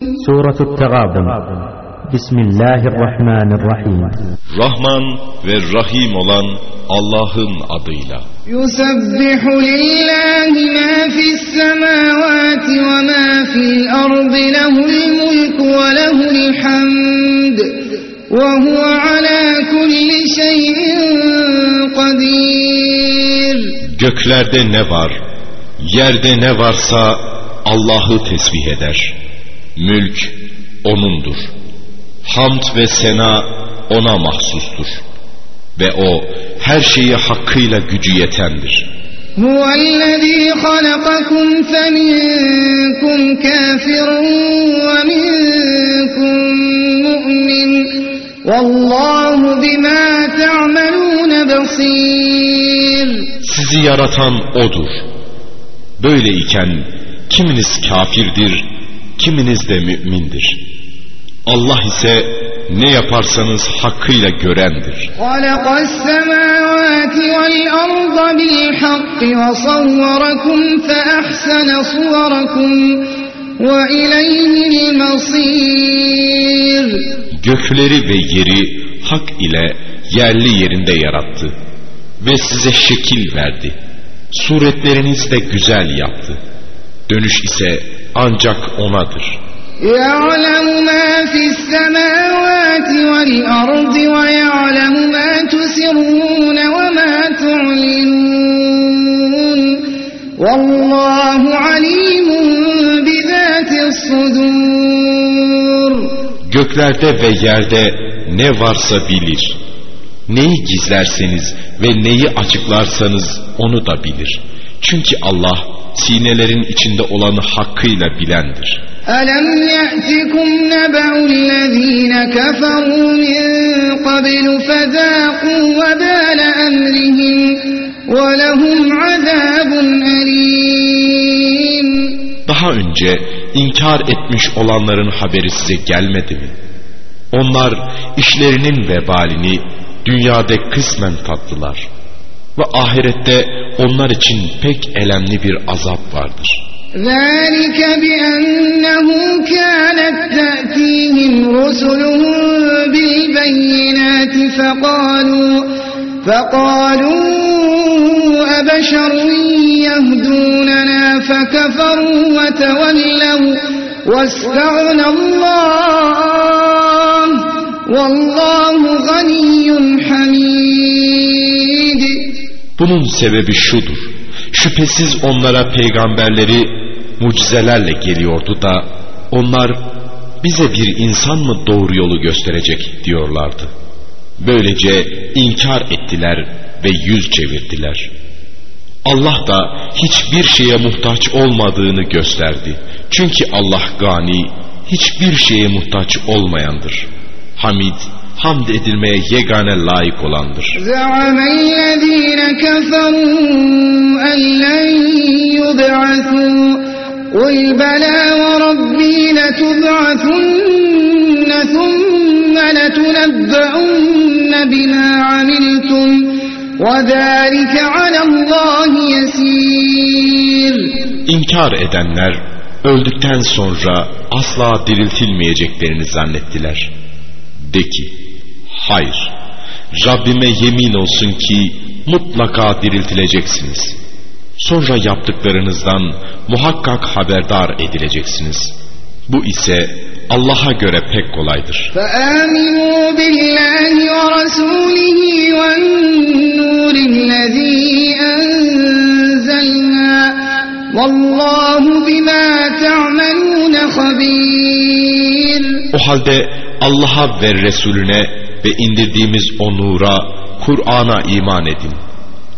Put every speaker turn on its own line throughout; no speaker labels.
Suretü Tegabun Bismillahirrahmanirrahim
Rahman ve Rahim olan Allah'ın adıyla.
Yusabbihu lillahi ma fis semavati ve ma fil ardi lehul mulku ve lehul hamd ve huve ala kulli şeyin kadir.
Göklerde ne var, yerde ne varsa Allah'ı tesbih eder. Mülk O'nundur. Hamd ve sena O'na mahsustur. Ve O her şeyi hakkıyla gücü yetendir.
Huvellezî halakakum feminkum kafirun ve minkum mu'min. Vallahu bima ta'malun basir.
Sizi yaratan odur. Böyleyken kiminiz kafirdir, kiminiz de mümindir. Allah ise ne yaparsanız hakkıyla görendir. Gökleri ve yeri hak ile yerli yerinde yarattı ve size şekil verdi. Suretlerinizi de güzel yaptı. Dönüş ise ancak O'nadır.
يعلم ما في السماوات والأرض ويعلم ما تسرون وما تعلنون والله عليم بذات الصدور
Göklerde ve yerde ne varsa bilir. Neyi gizlerseniz ve neyi açıklarsanız onu da bilir. Çünkü Allah sinelerin içinde olanı hakkıyla bilendir.
ألم يأتكم نبأ الذين كفروا من قبل فذاقوا وبال أمرهم ولهم عذاب أليم
Daha önce inkar etmiş olanların haberi size gelmedi mi? Onlar işlerinin vebalini dünyada kısmen tattılar. Ve ahirette onlar için pek elemli bir azap vardır.
ذلك بأنه كانت تأتيهم رسلهم بالبينات فقالوا فقالوا أبشر يهدوننا فكفروا وتولوا واستغنى الله والله غني حميد
bunun sebebi şudur. Şüphesiz onlara peygamberleri mucizelerle geliyordu da onlar bize bir insan mı doğru yolu gösterecek diyorlardı. Böylece inkar ettiler ve yüz çevirdiler. Allah da hiçbir şeye muhtaç olmadığını gösterdi. Çünkü Allah gani, hiçbir şeye muhtaç olmayandır. Hamid, hamd edilmeye yegane layık olandır.
زعم الذين كفروا أن لن يبعثوا قل بلى وربي لتبعثن ثم لتنبؤن بما عملتم وذلك على الله يسير
İnkar edenler öldükten sonra asla diriltilmeyeceklerini zannettiler. De ki, hayır, Rabbime yemin olsun ki mutlaka diriltileceksiniz. Sonra yaptıklarınızdan muhakkak haberdar edileceksiniz. Bu ise Allah'a göre pek kolaydır.
فآمنوا بالله ورسوله والنور الذي أنزلنا والله بما تعملون خبير
O halde Allah'a ve Resulüne ve indirdiğimiz o nura, Kur'an'a iman edin.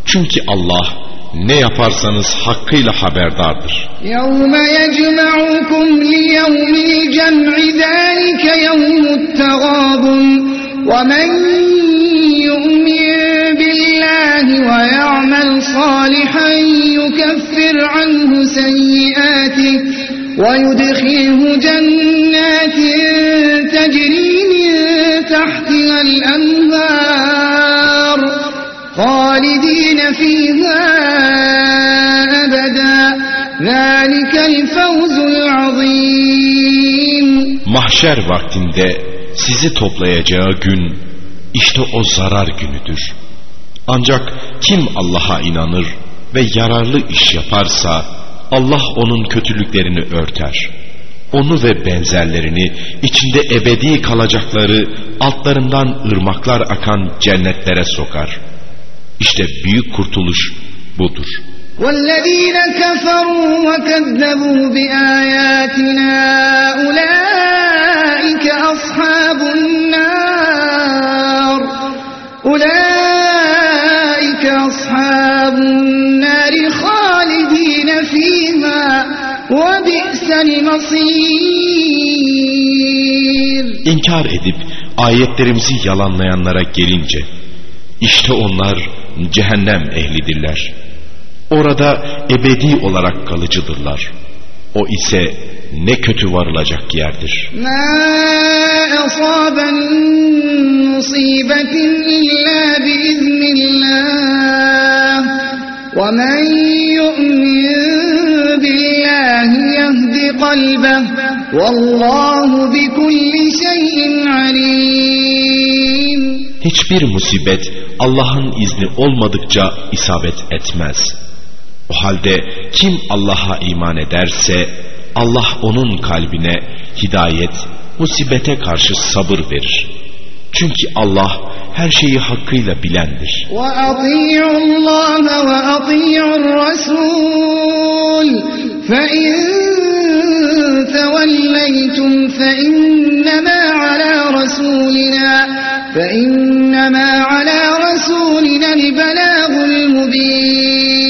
Çünkü Allah ne yaparsanız hakkıyla haberdardır.
يوم يجمعكم ليوم الجمع ذلك يوم التغابن ومن يؤمن بالله ويعمل صالحا يكفر عنه سيئاته ويدخله جنات تجري من تحتها الأنهار خالدين فيها أبدا ذلك الفوز العظيم
Mahşer vaktinde sizi toplayacağı gün işte o zarar günüdür. Ancak kim Allah'a inanır ve yararlı iş yaparsa Allah onun kötülüklerini örter. Onu ve benzerlerini içinde ebedi kalacakları altlarından ırmaklar akan cennetlere sokar. İşte büyük kurtuluş budur.
وَالَّذ۪ينَ كَفَرُوا وَكَذَّبُوا بِآيَاتِنَا أُولَٰئِكَ basir.
İnkar edip ayetlerimizi yalanlayanlara gelince işte onlar cehennem ehlidirler. Orada ebedi olarak kalıcıdırlar. O ise ne kötü varılacak yerdir.
Ma asaben musibetin illa biiznillah. Ve men yu'min يَهْدِ قَلْبَهُ وَاللّٰهُ بِكُلِّ شَيْءٍ عَلِيمٌ
Hiçbir musibet Allah'ın izni olmadıkça isabet etmez. O halde kim Allah'a iman ederse Allah onun kalbine hidayet, musibete karşı sabır verir. Çünkü Allah her şeyi hakkıyla bilendir.
وأطيعوا الله وأطيعوا الرسول فإن توليتم فإنما على رسولنا فإنما على رسولنا البلاغ المبين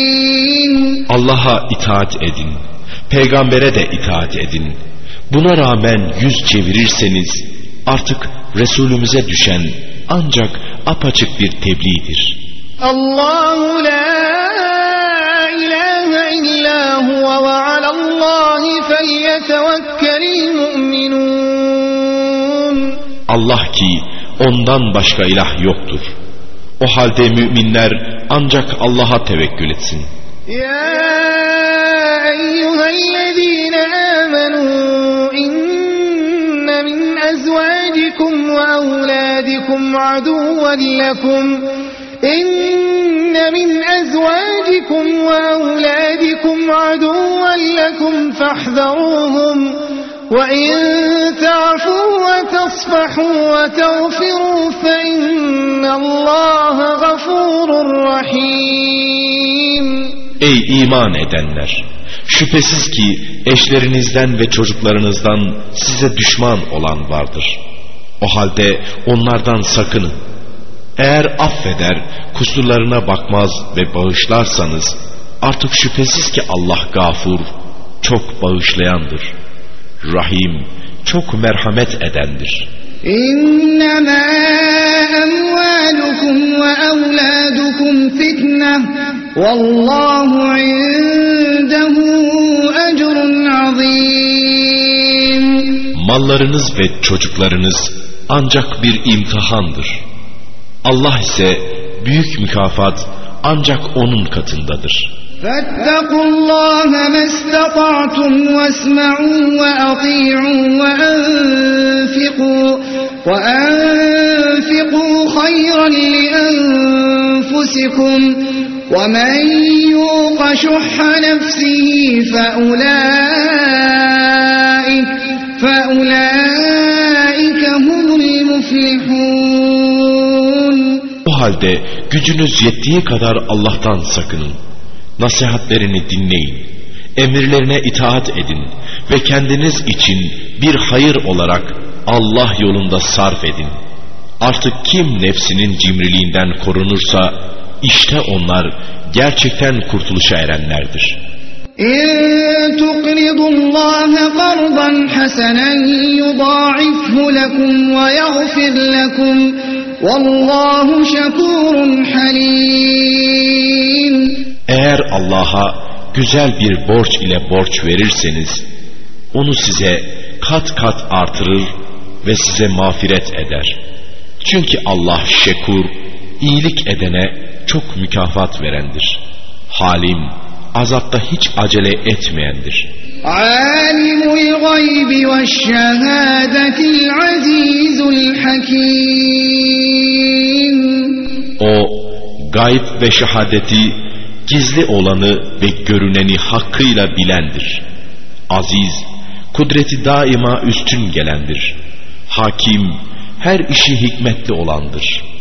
Allah'a itaat edin, peygambere de itaat edin. Buna rağmen yüz çevirirseniz artık Resulümüze düşen ancak apaçık bir tebliğdir.
الله لا
Allah ki ondan başka ilah yoktur. O halde müminler ancak Allah'a tevekkül etsin.
يا أيها الذين آمنوا إن من أزواجكم وأولادكم عدوا لكم إن من أزواجكم وأولادكم عدوا لكم فاحذروهم وإن تعفوا وتصفحوا وتغفروا فإن الله غفور رحيم
Ey iman edenler! Şüphesiz ki eşlerinizden ve çocuklarınızdan size düşman olan vardır. O halde onlardan sakının. Eğer affeder, kusurlarına bakmaz ve bağışlarsanız artık şüphesiz ki Allah gafur, çok bağışlayandır. Rahim, çok merhamet edendir.
İnnemâ emvâlukum ve evlâdukum fitne vallahu indehu ecrun azîm.
Mallarınız ve çocuklarınız ancak bir imtihandır. Allah ise büyük mükafat ancak O'nun katındadır.
فاتقوا الله ما استطعتم واسمعوا وأطيعوا وأنفقوا وأنفقوا خيرا لأنفسكم ومن يوق شح نفسه فأولئك فأولئك هم المفلحون
O halde gücünüz yettiği kadar Allah'tan sakının. Nasihatlerini dinleyin. Emirlerine itaat edin ve kendiniz için bir hayır olarak Allah yolunda sarf edin. Artık kim nefsinin cimriliğinden korunursa işte onlar gerçekten kurtuluşa erenlerdir.
إن تقرضوا الله قرضا حسنا يضاعفه لكم ويغفر لكم والله شكور حليم
eğer Allah'a güzel bir borç ile borç verirseniz, onu size kat kat artırır ve size mağfiret eder. Çünkü Allah şekur, iyilik edene çok mükafat verendir. Halim, azapta hiç acele etmeyendir.
Alimul gaybi ve şehadetil azizul hakim.
O, gayb ve şehadeti gizli olanı ve görüneni hakkıyla bilendir. Aziz, kudreti daima üstün gelendir. Hakim, her işi hikmetli olandır.''